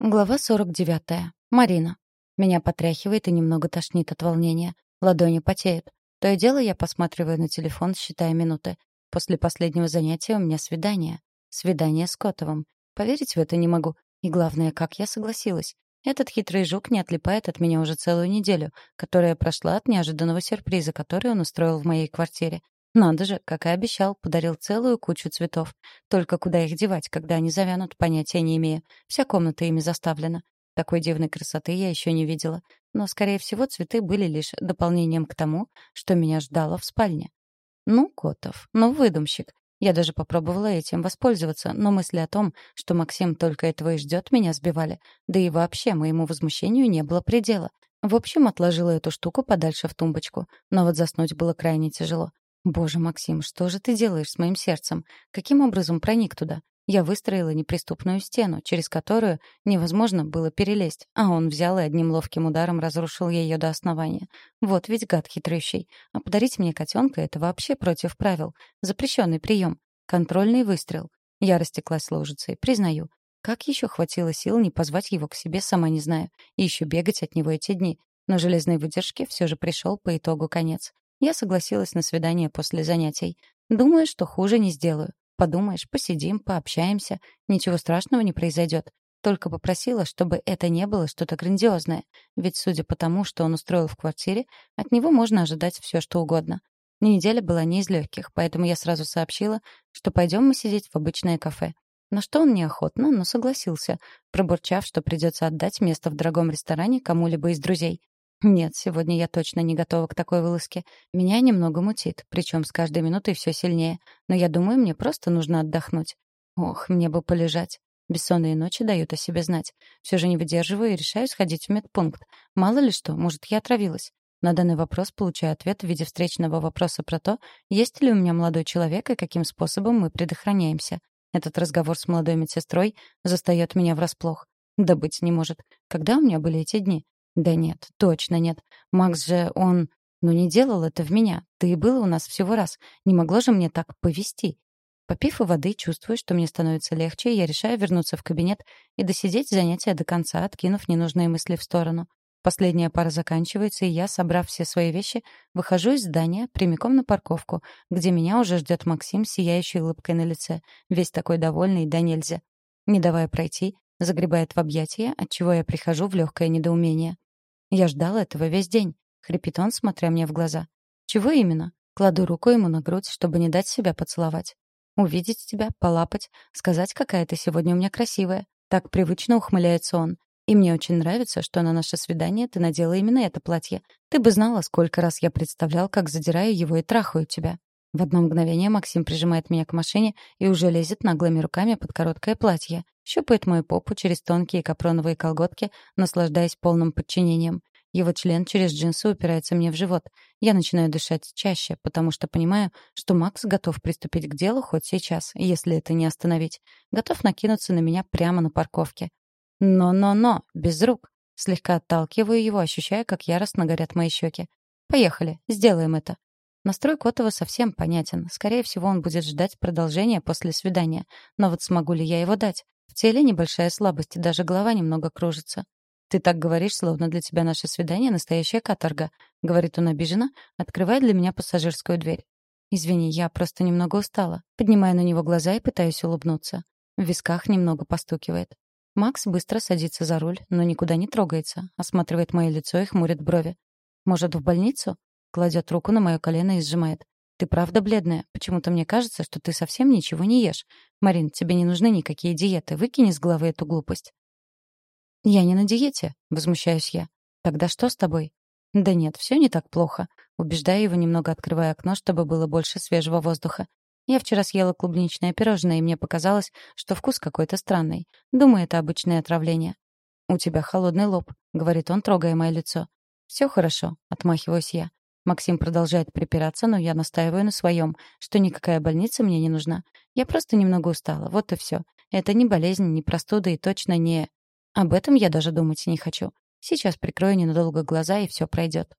Глава 49. Марина. Меня потряхивает и немного тошнит от волнения. Ладони потеют. То и дело я посматриваю на телефон, считая минуты. После последнего занятия у меня свидание. Свидание с Котовым. Поверить в это не могу. И главное, как я согласилась. Этот хитрый жук не отлипает от меня уже целую неделю, которая прошла от неожиданного сюрприза, который он устроил в моей квартире. Надо же, как и обещал, подарил целую кучу цветов. Только куда их девать, когда они завянут, понятия не имею. Вся комната ими заставлена. Такой дивной красоты я еще не видела. Но, скорее всего, цветы были лишь дополнением к тому, что меня ждало в спальне. Ну, Котов, ну, выдумщик. Я даже попробовала этим воспользоваться, но мысли о том, что Максим только этого и ждет, меня сбивали. Да и вообще, моему возмущению не было предела. В общем, отложила эту штуку подальше в тумбочку. Но вот заснуть было крайне тяжело. Боже, Максим, что же ты делаешь с моим сердцем? Каким образом проник туда? Я выстроила неприступную стену, через которую невозможно было перелезть, а он взял и одним ловким ударом разрушил ее до основания. Вот ведь гад хитрющий. А подарить мне котенка — это вообще против правил. Запрещенный прием. Контрольный выстрел. Я растеклась лужицей, признаю. Как еще хватило сил не позвать его к себе, сама не знаю. И еще бегать от него эти дни. Но железной выдержке все же пришел по итогу конец. Я согласилась на свидание после занятий. Думаю, что хуже не сделаю. Подумаешь, посидим, пообщаемся. Ничего страшного не произойдет. Только попросила, чтобы это не было что-то грандиозное. Ведь, судя по тому, что он устроил в квартире, от него можно ожидать все, что угодно. Неделя была не из легких, поэтому я сразу сообщила, что пойдем мы сидеть в обычное кафе. На что он неохотно, но согласился, пробурчав, что придется отдать место в дорогом ресторане кому-либо из друзей. Нет, сегодня я точно не готова к такой вылазке. Меня немного мутит, причем с каждой минутой все сильнее. Но я думаю, мне просто нужно отдохнуть. Ох, мне бы полежать. Бессонные ночи дают о себе знать. Все же не выдерживаю и решаю сходить в медпункт. Мало ли что, может, я отравилась. На данный вопрос получаю ответ в виде встречного вопроса про то, есть ли у меня молодой человек и каким способом мы предохраняемся. Этот разговор с молодой медсестрой застаёт меня врасплох. Да быть не может. Когда у меня были эти дни? Да нет, точно нет. Макс же, он... Ну не делал это в меня. Ты и был у нас всего раз. Не могло же мне так повести. Попив воды, чувствую, что мне становится легче, я решаю вернуться в кабинет и досидеть занятия до конца, откинув ненужные мысли в сторону. Последняя пара заканчивается, и я, собрав все свои вещи, выхожу из здания прямиком на парковку, где меня уже ждет Максим с сияющей улыбкой на лице, весь такой довольный да нельзя. Не давая пройти, загребает в объятия, отчего я прихожу в легкое недоумение. Я ждал этого весь день, хрипит он, смотря мне в глаза. Чего именно? Кладу руку ему на грудь, чтобы не дать себя поцеловать. Увидеть тебя, полапать, сказать, какая ты сегодня у меня красивая. Так привычно ухмыляется он. И мне очень нравится, что на наше свидание ты надела именно это платье. Ты бы знала, сколько раз я представлял, как задираю его и трахаю тебя. В одно мгновение Максим прижимает меня к машине и уже лезет наглыми руками под короткое платье щупает мою попу через тонкие капроновые колготки, наслаждаясь полным подчинением. Его член через джинсы упирается мне в живот. Я начинаю дышать чаще, потому что понимаю, что Макс готов приступить к делу хоть сейчас, если это не остановить. Готов накинуться на меня прямо на парковке. «Но-но-но, без рук!» Слегка отталкиваю его, ощущая, как яростно горят мои щеки. «Поехали, сделаем это!» Настрой Котова совсем понятен. Скорее всего, он будет ждать продолжения после свидания. Но вот смогу ли я его дать? В теле небольшая слабость, и даже голова немного кружится. «Ты так говоришь, словно для тебя наше свидание — настоящая каторга», — говорит он обиженно, открывая для меня пассажирскую дверь. «Извини, я просто немного устала». Поднимаю на него глаза и пытаюсь улыбнуться. В висках немного постукивает. Макс быстро садится за руль, но никуда не трогается, осматривает мое лицо и хмурит брови. «Может, в больницу?» Кладет руку на мое колено и сжимает. Ты правда бледная. Почему-то мне кажется, что ты совсем ничего не ешь. Марин, тебе не нужны никакие диеты. Выкини с головы эту глупость. Я не на диете, возмущаюсь я. Тогда что с тобой? Да нет, все не так плохо. Убеждаю его, немного открывая окно, чтобы было больше свежего воздуха. Я вчера съела клубничное пирожное, и мне показалось, что вкус какой-то странный. Думаю, это обычное отравление. «У тебя холодный лоб», — говорит он, трогая мое лицо. «Все хорошо», — отмахиваюсь я. Максим продолжает припираться, но я настаиваю на своем, что никакая больница мне не нужна. Я просто немного устала, вот и все. Это не болезнь, не простуда и точно не... Об этом я даже думать не хочу. Сейчас прикрою ненадолго глаза, и все пройдет.